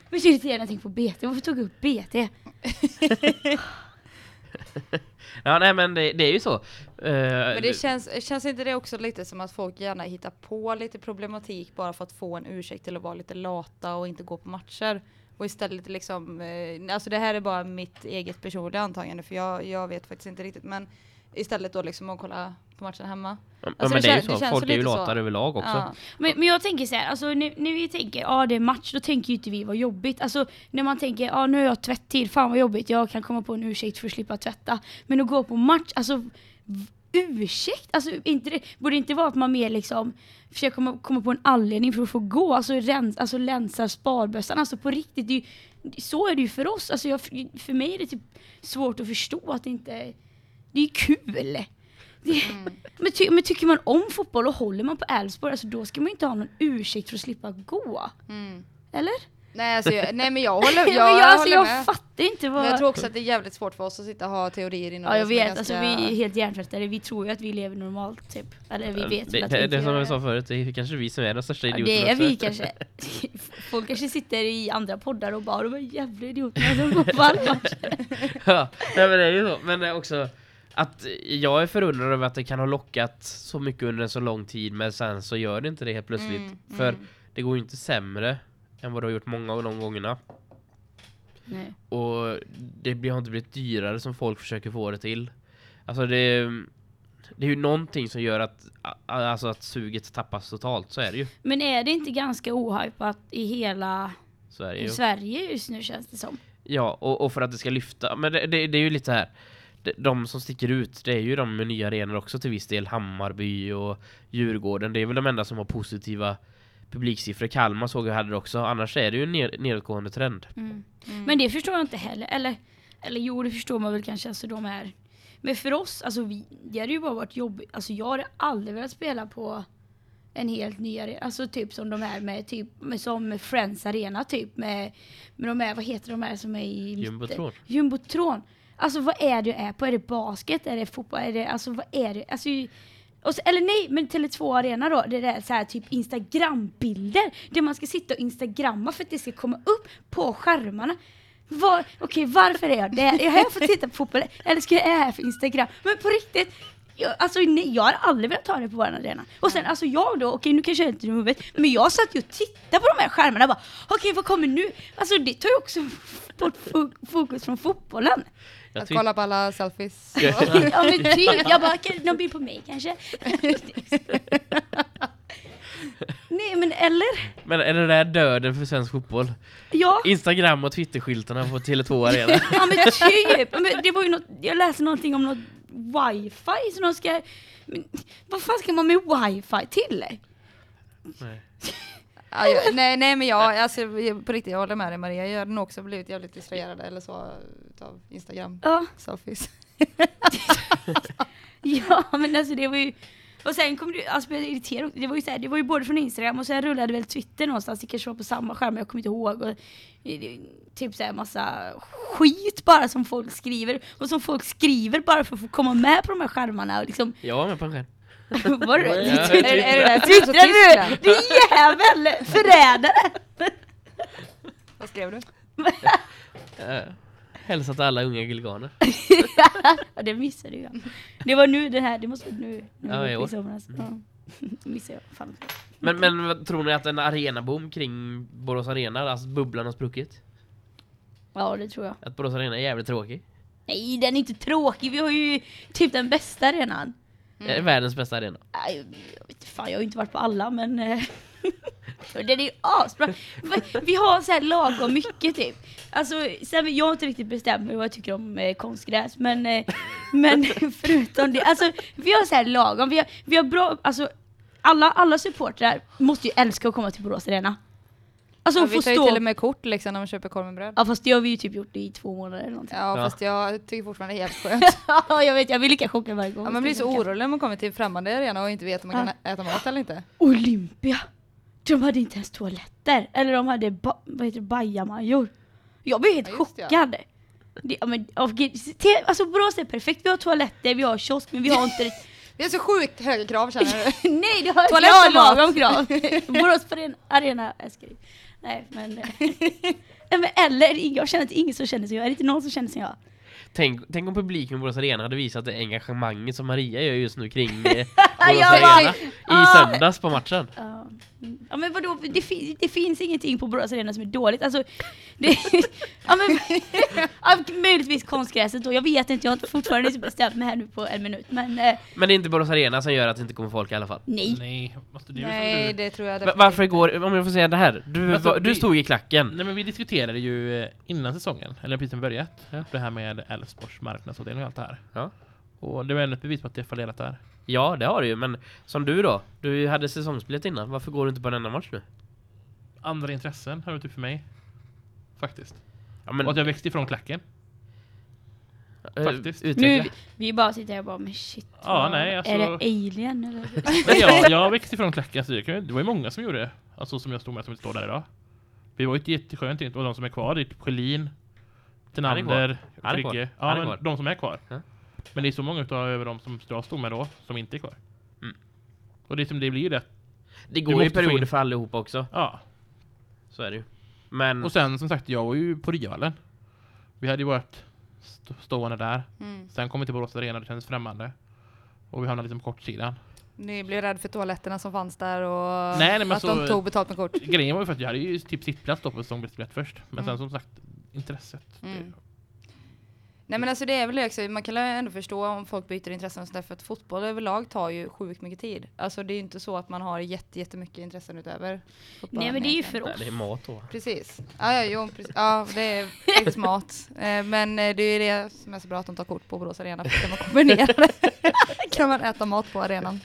Men så irriterande när jag tänker på BT, varför tog jag upp BT? Ja nej men det, det är ju så. Eh, Men det känns, känns inte det också lite som att folk gärna hittar på lite problematik bara för att få en ursäkt till att vara lite lata och inte gå på matcher? Och istället liksom, eh, alltså det här är bara mitt eget personliga antagande för jag, jag vet faktiskt inte riktigt men istället då liksom att kolla på matchen hemma. ja, alltså men det det är ju det så, känns folk är ju latare överlag också. Ja. Men, men jag tänker så här, alltså när, när vi tänker ja det är match, då tänker ju inte vi vad jobbigt. Alltså när man tänker ja nu har jag tvätttid, fan vad jobbigt, jag kan komma på en ursäkt för att slippa tvätta. Men att gå på match, alltså ursäkt? Alltså inte det, borde det inte vara att man mer liksom försöker komma, komma på en anledning för att få gå, alltså, rens, alltså länsa sparbössan, alltså på riktigt. Det är ju, så är det ju för oss, alltså jag, för mig är det typ svårt att förstå att det inte, det är ju kul. Det, men, ty, men tycker man om fotboll och håller man på Elfsborg, alltså då ska man ju inte ha någon ursäkt för att slippa gå. Mm. Eller? Nej, alltså, jag, nej men jag håller, Jag, jag, men jag, alltså, håller jag med. fattar inte vad... Men jag tror också att det är jävligt svårt för oss att sitta och ha teorier inom ja jag det som är vet, alltså ganska- vi är helt hjärntvättade, vi tror ju att vi lever normalt typ. Eller vi vet det, att det, vi det, som jag sa förut, det är kanske vi som är de största Ja, idioterna det är också. vi kanske. Folk kanske sitter i andra poddar och bara de är jävla idioterna som går på matcher. ja, nej, men det är ju så. Men är också att jag är förundrad över att det kan ha lockat så mycket under en så lång tid men sen så gör det inte det helt plötsligt. Mm, För mm. det går ju inte sämre än vad det har gjort många av de gångerna. Nej. Och det har inte blivit dyrare som folk försöker få det till. Alltså det, det är ju någonting som gör att, alltså att suget tappas totalt, så är det ju. Men är det inte ganska ohypat i hela det i. Sverige just nu känns det som? Ja, och, och för att det ska lyfta. Men det, det, det är ju lite så här. De, som sticker ut, det är ju de med nya arenor också till viss del. Hammarby och Djurgården. Det är väl de enda som har positiva publiksiffror. Kalmar såg jag hade det också. Annars är det ju en nedåtgående trend. Mm. Mm. Men det förstår jag inte heller. Eller, eller jo, det förstår man väl kanske. Alltså, de är... Men för oss, alltså, vi, det hade ju bara varit jobbigt. Alltså, jag hade aldrig velat spela på en helt ny arena. Alltså typ som de här med, typ, med som Friends Arena typ. Med, med de här, vad heter de här som är i mitten? Jumbotron. Jumbotron. Alltså vad är det jag är på? Är det basket? Är det fotboll? Är det, alltså vad är det? Alltså, och så, eller nej, men Tele2 Arena då, det är så här typ Instagrambilder. Där man ska sitta och instagramma för att det ska komma upp på skärmarna. Var, Okej, varför är jag där? Är jag här för att titta på fotboll? Eller ska jag är här för Instagram? Men på riktigt, jag, alltså, nej, jag har aldrig velat ta det på vår arena. Och sen alltså jag då, okej nu kanske jag inte är dum i huvudet, men jag satt ju och tittade på de här skärmarna och bara okej vad kommer nu? Alltså det tar ju också bort fokus från fotbollen. Jag Att kolla på alla selfies. Ja men typ, jag bara, "Kan- någon bild på mig kanske? Nej men eller? Men är det där döden för svensk fotboll? Ja, Instagram och Twitterskyltarna på Tele2 Arena. ja men typ. Men det var ju något, jag läste någonting om något wifi som de ska... Men, vad fan ska man med wifi till? Nej. Ja, jag, nej, nej men jag, alltså, på riktigt, jag håller med dig Maria. Jag hade nog också blivit jävligt distraherad eller så utav Instagram Ja, selfies. ja men alltså det var ju och sen kom det, alltså jag irriterad, det var ju så här, det var ju både från Instagram och sen rullade väl Twitter någonstans, det kanske var på samma skärm, jag kommer inte ihåg. Och, det- det- typ såhär massa skit bara som folk skriver, och som folk skriver bara för att få komma med på de här skärmarna och liksom, Jag var med på en skärm. var det twittrar- är, det- är det där Tyskland? du? Din jävel! Förrädare! Vad skrev du? Uh, hälsa till alla unga gulganer. Ja det missade jag. Det var nu det här, det måste vara nu. nu Ja, i år. somras. Ja. Det missade jag. Fan. Men, men tror ni att en arenaboom kring Borås Arena, alltså bubblan har spruckit? Ja det tror jag. Att Borås Arena är jävligt tråkig? Nej den är inte tråkig, vi har ju typ den bästa arenan. Är det världens bästa arena? Inte fan, jag har ju inte varit på alla men eh, den är ju asbra. Vi- Vi har så här lagom mycket typ. Alltså, sen, jag har inte riktigt bestämt mig vad jag tycker om eh, konstgräs men, eh, men förutom det, alltså vi har så här lagom, vi har, vi har bra, alltså alla, alla supportrar måste ju älska att komma till Borås Arena. Alltså Ja, vi tar ju till stå, och med kort liksom när man köper korv med bröd. ja fast det har vi ju typ gjort i två månader eller någonting. Ja, Ja. fast jag tycker fortfarande det är helt skönt. Ja jag vet, jag blir lika chockad varje gång. Ja, man blir så orolig när man kommer till främmande arena och inte vet om man kan äta mat eller inte. Olympia! De hade inte ens toaletter. Eller de hade ba- vad heter det, bajamajor. Jag blev helt Ja, just det, ja. chockad. Det, ja, men, te- alltså Borås är perfekt, vi har toaletter, vi har kiosk, men vi har inte... Det är så sjukt höga krav känner du. Nej, det har Toalett jag mat. lagom krav. Borås Aren- Arena, jag skriver. Nej, men... Eh, Nej, men eller, jag känner inte ingen som känner som jag. Är det inte någon som känner som jag? Tänk, tänk om publiken på Borås Arena hade visat det engagemanget som Maria gör just nu kring eh, Borås Arena i Ah. söndags på matchen. Ja, ja men vadå, det, fi- det finns ingenting på Borås Arena som är dåligt. Alltså, det, ja, men, ja, möjligtvis konstgräset då, jag vet inte, jag har inte- fortfarande inte bestämt mig här nu på en minut. Men eh, Men det är inte Borås Arena som gör att det inte kommer folk i alla fall. nej. Nej, måste du Nej, det tror jag definitivt Varför igår, om jag får säga det här, du, Alltså, var- du vi- stod i klacken. Nej men vi diskuterade ju eh, innan säsongen, eller precis när vi börjat, det här med Elfsborgs marknadsavdelning och allt det här. Ja. Och det var ännu ett bevis på att det är fallerat där. Ja, det har du ju, men som du då, du hade säsongsbiljett innan, varför går du inte på denna match nu? Andra intressen har det typ för mig. Faktiskt. Ja, men, Och att jag växte ifrån klacken. eh, faktiskt. Nu, vi bara sitter här och bara, men shit. Ja, vad- nej, alltså- Är det alien eller? Men jag, jag växte ifrån klacken, så det, det var ju många som gjorde det. Alltså som jag stod med som inte står där idag. Vi var ju ett jätteskönt och de som är kvar, det är typ Sjölin, Tenander, är Ja, men de som är kvar. Ja. Men det är så många utav över de som jag stod med då, som inte är kvar. Mm. Och det, som det blir ju det. Det går ju perioder för allihopa också, Ja. så är det ju. Men, Och sen som sagt, jag var ju på Ryavallen. Vi hade ju varit st- stående där. Mm. Sen kom vi till Borås Arena, det kändes främmande. Och vi hamnade liksom på kortsidan. Ni blev rädda för toaletterna som fanns där och Nej, nej, men att så- de tog betalt med kort. Grejen var ju för att jag hade ju typ sittplats då på säsongsbiljett först. Men Mm. sen som sagt, intresset. Mm. Nej men alltså det är väl också, man kan ändå förstå om folk byter intressen och sådär för att fotboll överlag tar ju sjukt mycket tid. Alltså det är ju inte så att man har jätte, jättemycket intressen utöver fotbollen Nej men det är ju för nej, oss. det är mat då. Precis. Ja, ja, jo, precis. ja det är faktiskt mat. Eh, Men eh, det är ju det som är så bra att de tar kort på Borås Arena. För kan man kombinera det kan man äta mat på arenan.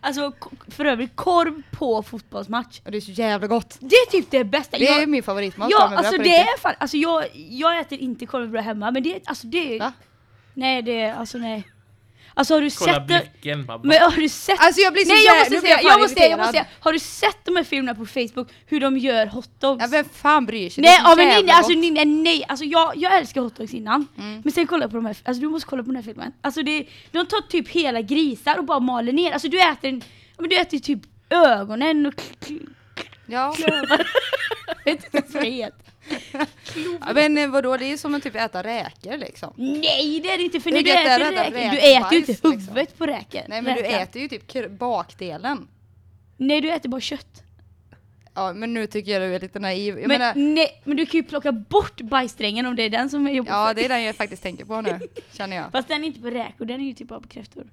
Alltså för övrigt, korv på fotbollsmatch. Och det är så jävla gott. Det är typ det bästa. Det Jag- är min favoritmat. Ja, alltså det riktigt. är fan, alltså jag, jag äter inte korv hemma, men det, alltså det, Va? nej det, alltså nej. Alltså har du Kolla sett det? blicken babba. Men har du sett? Alltså jag blir så nej jag måste säga, fan jag måste, säga, jag måste säga, har du sett de här filmerna på Facebook, hur de gör hotdogs? Ja, vem fan bryr sig? nej, det är ja, men nej, alltså, gott. nej, nej, alltså jag, jag älskar hotdogs innan, Mm. men sen kolla på de här, alltså du måste kolla på den här filmen. Alltså det, de tar typ hela grisar och bara maler ner, alltså du äter, en, men du äter typ ögonen och Ja. Jag vet inte vad det heter. Ja, men eh, vadå, det är som att typ äta räkor liksom. Nej det är det inte för när du äter äta räkor, du äter ju inte räkbajs, huvudet på räkor. Nej men du räkan. äter ju typ bakdelen. Nej du äter bara kött. Ja men nu tycker jag du är lite naiv. Jag Men, menar, nej, men du kan ju plocka bort bajssträngen om det är den som är jobbig ja det är den jag faktiskt tänker på nu, känner jag. Fast den är inte på räkor, den är ju typ bara på kräftor.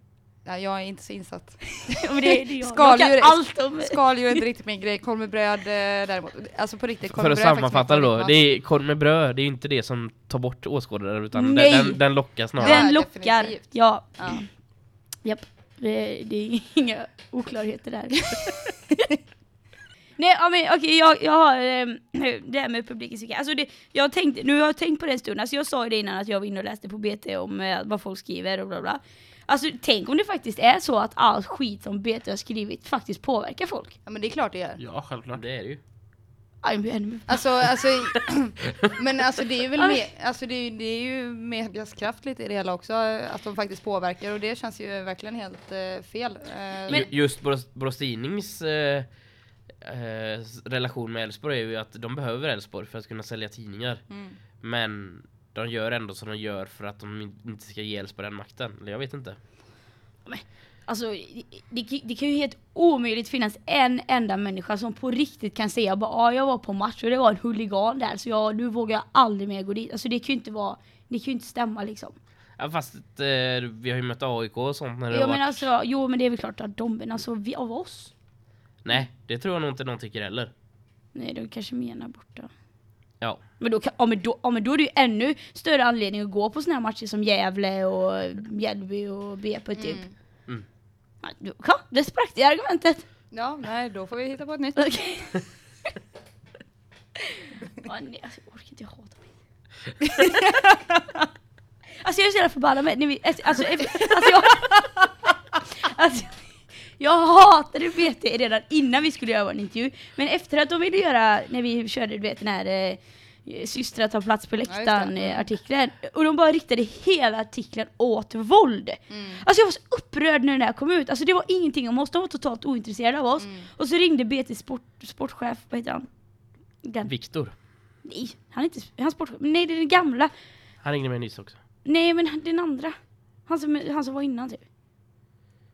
Ja, jag är inte så insatt. Men det, det är jag. Skaldjur- jag kan allt om... Skaldjur är inte riktigt min grej, korv med bröd eh, däremot. Alltså på riktigt, korv För att sammanfatta min då, det är korv med bröd, det är inte det som tar bort åskådare utan den, Nej. den, den lockar snarare. Ja, den lockar. definitivt. Ja, Ja. japp. Det, det är inga oklarheter där. Nej, ja, men okej, jag, jag har ehm, det här med publikens psyke. Alltså det, jag har tänkt, nu har jag tänkt på det en stund, alltså jag sa ju det innan att jag var inne och läste på BT om eh, vad folk skriver och bla bla. Alltså tänk om det faktiskt är så att all skit som BT har skrivit faktiskt påverkar folk. Ja men det är klart det gör. Ja, självklart. Det är det ju. Ännu mer- Alltså, alltså, men alltså det är väl Ja, men- med, alltså det, är- det är ju medias kraft lite i det hela också, att de faktiskt påverkar och det känns ju verkligen helt eh, fel. Ju- Just Borås, Borås Tidnings eh, eh, relation med Elfsborg är ju att de behöver Elfsborg för att kunna sälja tidningar. mm. Men de gör ändå som de gör för att de in- inte ska ge Elfsborg den makten. Eller jag vet inte. Alltså det, det, kan ju helt omöjligt finnas en enda människa som på riktigt kan säga bara ah, jag var på match och det var en huligan där så jag, nu vågar jag aldrig mer gå dit. Alltså det kan ju inte vara, det kan ju inte stämma liksom. Ja, fast eh, vi har ju mött AIK och sånt när det har men varit... alltså, jo men det är väl klart att de, men alltså vi, av oss? Nej, det tror jag nog inte någon tycker heller. Nej, de kanske menar borta. Ja. Men då, kan, ja, men då, ja, men då är det ju ännu större anledning att gå på såna här matcher som Gävle och Mjällby och BP typ. Mm. Mm. Ja, då, ja, det sprack det argumentet. Ja, nej då får vi hitta på ett nytt. Okej. ja, nej, alltså, jag orkar inte, jag hatar mig. alltså jag är så jävla förbannad med, vi, efter- alltså, efter, alltså jag, alltså, jag hatade BT redan innan vi skulle göra vår intervju. Men efter att de ville göra, när vi körde du vet den här eh, systrar tar plats på läktaren det. eh, artikeln. Och de bara riktade hela artikeln åt våld. Mm. Alltså jag var så upprörd när den där kom ut. Alltså det var ingenting om oss, de var totalt ointresserade av oss. Mm. Och så ringde BT sport, sportchef, vad heter han? Den. Viktor. Nej, han är inte han är sportchef. Nej, det är den gamla. Han ringde mig nyss också. Nej, men den andra. Han som, han som var innan typ.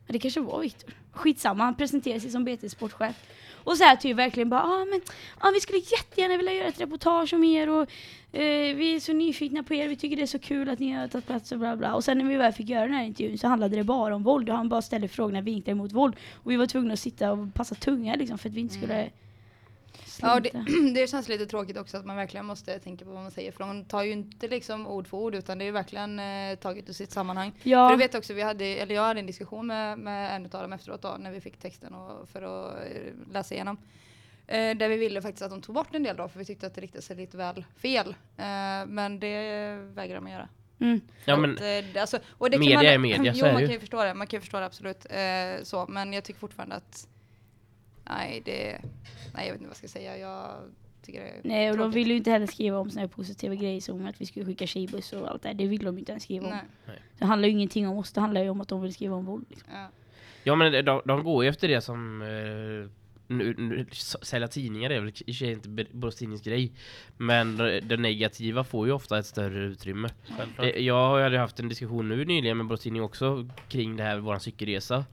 Ja, det kanske var Viktor. Skitsamma, han presenterade sig som BT sportchef. Och så här typ verkligen bara, ah, men ah, vi skulle jättegärna vilja göra ett reportage om er och eh, vi är så nyfikna på er, vi tycker det är så kul att ni har tagit plats och bla bla. Och sen när vi väl fick göra den här intervjun så handlade det bara om våld och han bara ställde frågorna vinklar mot våld. Och vi var tvungna att sitta och passa tunga liksom för att vi inte skulle Mm. Ja, det, det känns lite tråkigt också att man verkligen måste tänka på vad man säger för de tar ju inte liksom ord för ord utan det är verkligen eh, taget ur sitt sammanhang. Ja. För du vet också, vi hade, eller jag hade en diskussion med, med en av dem efteråt då, när vi fick texten och, för att eh, läsa igenom. Eh, där vi ville faktiskt att de tog bort en del då, för vi tyckte att det riktade sig lite väl fel. Eh, men det vägrar de göra. Mm. Ja Att, men eh, det- alltså, och det media kan man, är media, så jo, är det man ju. kan ju förstå det. Man kan ju förstå det absolut. Eh, så, men jag tycker fortfarande att nej, det, nej, jag vet inte vad jag ska säga. Jag tycker det är Nej, och de tråkigt. ville ju inte heller skriva om såna här positiva grejer som att vi skulle skicka tjejbuss och allt det här. Det ville de inte ens skriva om. Nej, Det handlar ju ingenting om oss, det handlar ju om att de vill skriva om våld. Liksom. ja. Ja men de, de går ju efter det som eh, nu, nu, sälja tidningar är väl i sig inte Borås Tidnings grej Men det, negativa får ju ofta ett större utrymme Självklart. Eh, Jag hade haft en diskussion nu nyligen med Borås Tidning också kring det här våran cykelresa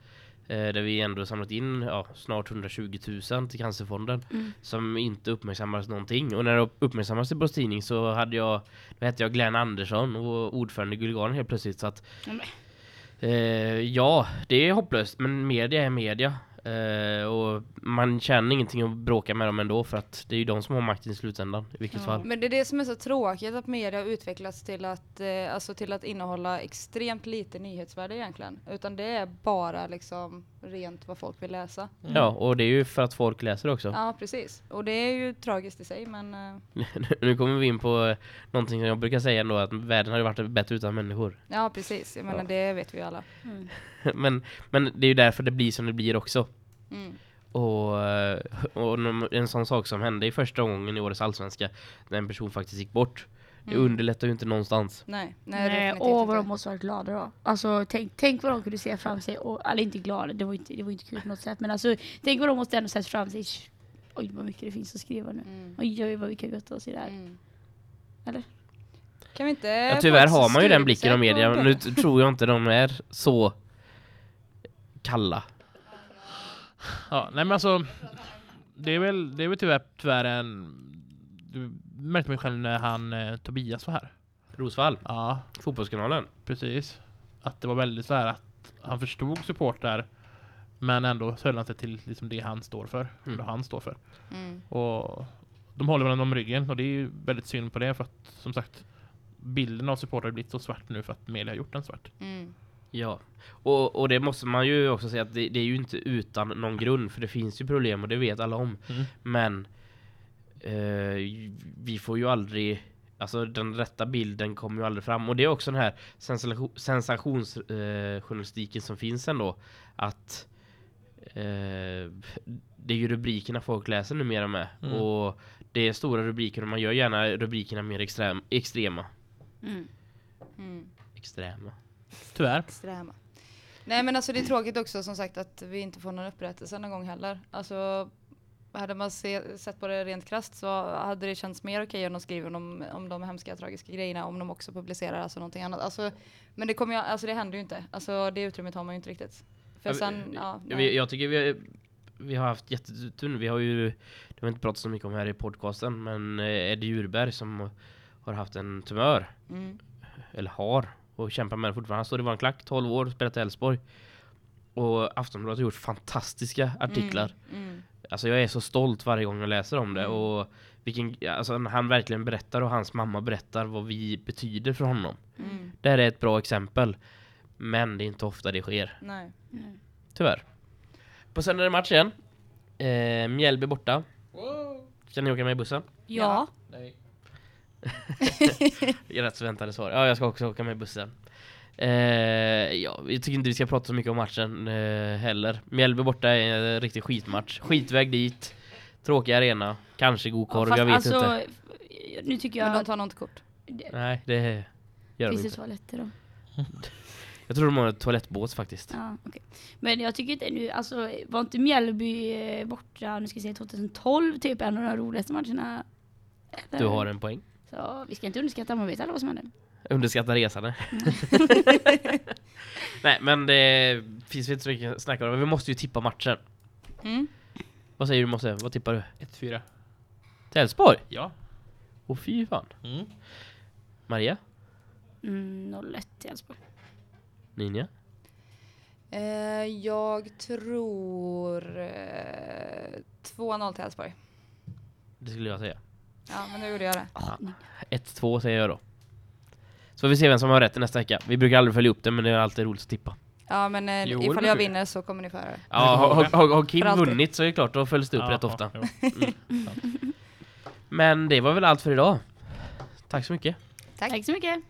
där vi ändå samlat in ja, snart 120 000 till Cancerfonden Mm. som inte uppmärksammades någonting och när det uppmärksammades i Borås Tidning så hade jag då hette jag Glenn Andersson och ordförande i Guliganen helt plötsligt så att Ja, men- Eh, ja, det är hopplöst, men media är media. Eh, och man känner ingenting att bråka med dem ändå för att det är ju de som har makten i slutändan i vilket Ja. fall. Men det är det som är så tråkigt att media har utvecklats till att, eh, alltså till att innehålla extremt lite nyhetsvärde egentligen. Utan det är bara liksom rent vad folk vill läsa. Ja, och det är ju för att folk läser också. Ja, precis. Och det är ju tragiskt i sig, men eh, nu kommer vi in på eh, någonting som jag brukar säga ändå att världen hade varit bättre utan människor. ja, precis. Jag menar, Ja. det vet vi ju alla. Mm. men, men det är ju därför det blir som det blir också. Mm. Och, eh, och en sån sak som hände i första gången i årets allsvenska när en person faktiskt gick bort. Det Mm. underlättar ju inte någonstans. Nej, nej, Nej, åh vad de måste vara glada då. Alltså tänk, tänk vad de kunde se fram sig, och, eller inte glada, det var inte, det var inte kul på något sätt, men alltså tänk vad de måste ändå sett fram sig. Oj vad mycket det finns att skriva nu. Mm. Oj oj vad vi kan götta oss i det här. Mm. Eller? Kan vi inte Ja, tyvärr har man ju den blicken av media. Nu tror jag inte de är så kalla. Ja, nej men alltså det är väl, det är väl tyvärr, tyvärr en du märkte mig själv när han eh, Tobias var här. Rosvall, Ja, fotbollskanalen. precis. Att det var väldigt så här att han förstod supportar men ändå höll han sig till liksom det han står för. Mm. Det han står för. Mm. Och de håller varandra om ryggen och det är ju väldigt synd på det för att som sagt bilden av supportrar har blivit så svart nu för att media har gjort den svart. Mm. Ja, och, och det måste man ju också säga att det, det är ju inte utan någon grund för det finns ju problem och det vet alla om. Mm. Men eh, vi får ju aldrig, alltså den rätta bilden kommer ju aldrig fram och det är också den här sensation, sensationsjournalistiken som finns ändå att eh, det är ju rubrikerna folk läser numera med Mm. och det är stora rubriker och man gör gärna rubrikerna mer extrem, extrema. Mm. Mm. Extrema. Tyvärr. Extrema. Nej men alltså det är tråkigt också som sagt att vi inte får någon upprättelse någon gång heller. Alltså hade man se, sett på det rent krasst så hade det känts mer okej om de skriver om, om de hemska tragiska grejerna om de också publicerar alltså någonting annat. Alltså, men det kommer ju, alltså det händer ju inte. Alltså det utrymmet har man ju inte riktigt. För Ja, sen, vi- ja, Jag, tycker vi, vi har haft jättetur. Vi har ju, det har inte pratat så mycket om här i podcasten, men eh, Eddie Djurberg som har haft en tumör, Mm. eller har, och kämpar med det fortfarande. Han står i klack 12 år, spelat i Elfsborg. Och Aftonbladet har gjort fantastiska artiklar. Mm. Mm. Alltså jag är så stolt varje gång jag läser om det. Mm. Och vilken, alltså han verkligen berättar och hans mamma berättar vad vi betyder för honom. Mm. Det här är ett bra exempel. Men det är inte ofta det sker. Nej. Mm. Tyvärr. På söndag är det match igen. Eh, Mjällby borta. Ska ni åka med i bussen? Ja. Nej. Rätt förväntade svar. Ja, jag ska också åka med bussen. Eh, ja, jag tycker inte vi ska prata så mycket om matchen eh, heller. Mjällby borta är en riktig skitmatch. Skitväg dit. Tråkig arena. Kanske god korv, fast jag vet alltså, inte. Nu tycker jag Men de att tar nog inte kort. Nej, det gör de finns det inte. toaletter då. Jag tror de har en toalettbåt faktiskt. Ja, okej. Men jag tycker inte nu, alltså var inte Mjällby eh, borta, nu ska jag säga 2012, typ en av de roligaste matcherna? Eller? Du har en poäng. Så vi ska inte underskatta, man vet alla vad som händer. Underskatta resande. Nej, men det finns inte så mycket att snacka om. Vi måste ju tippa matchen. Mm. Vad säger du Mosse? Vad tippar du? 1-4. Till Elfsborg? Ja. Åh fy fan. Mm. Maria? Mm, 0-1 till Elfsborg. Ninja? Eh, jag tror eh, 2-0 till Elfsborg. Det skulle jag säga. Ja, men nu gjorde jag det. Oh, 1-2 säger jag då. Så får vi se vem som har rätt nästa vecka. Vi brukar aldrig följa upp det men det är alltid roligt att tippa. Ja, men eh, Jo, ifall jag vinner så kommer ni få höra det. Ja, har, har, har, har Kim För alltid. vunnit så är det klart, då följs det upp Ja, rätt ofta. ja, jo. Men det var väl allt för idag. Tack så mycket. Tack. Tack så mycket.